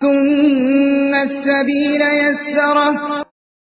ثُمَّ السَّبِيلَ يَسَّرَهُ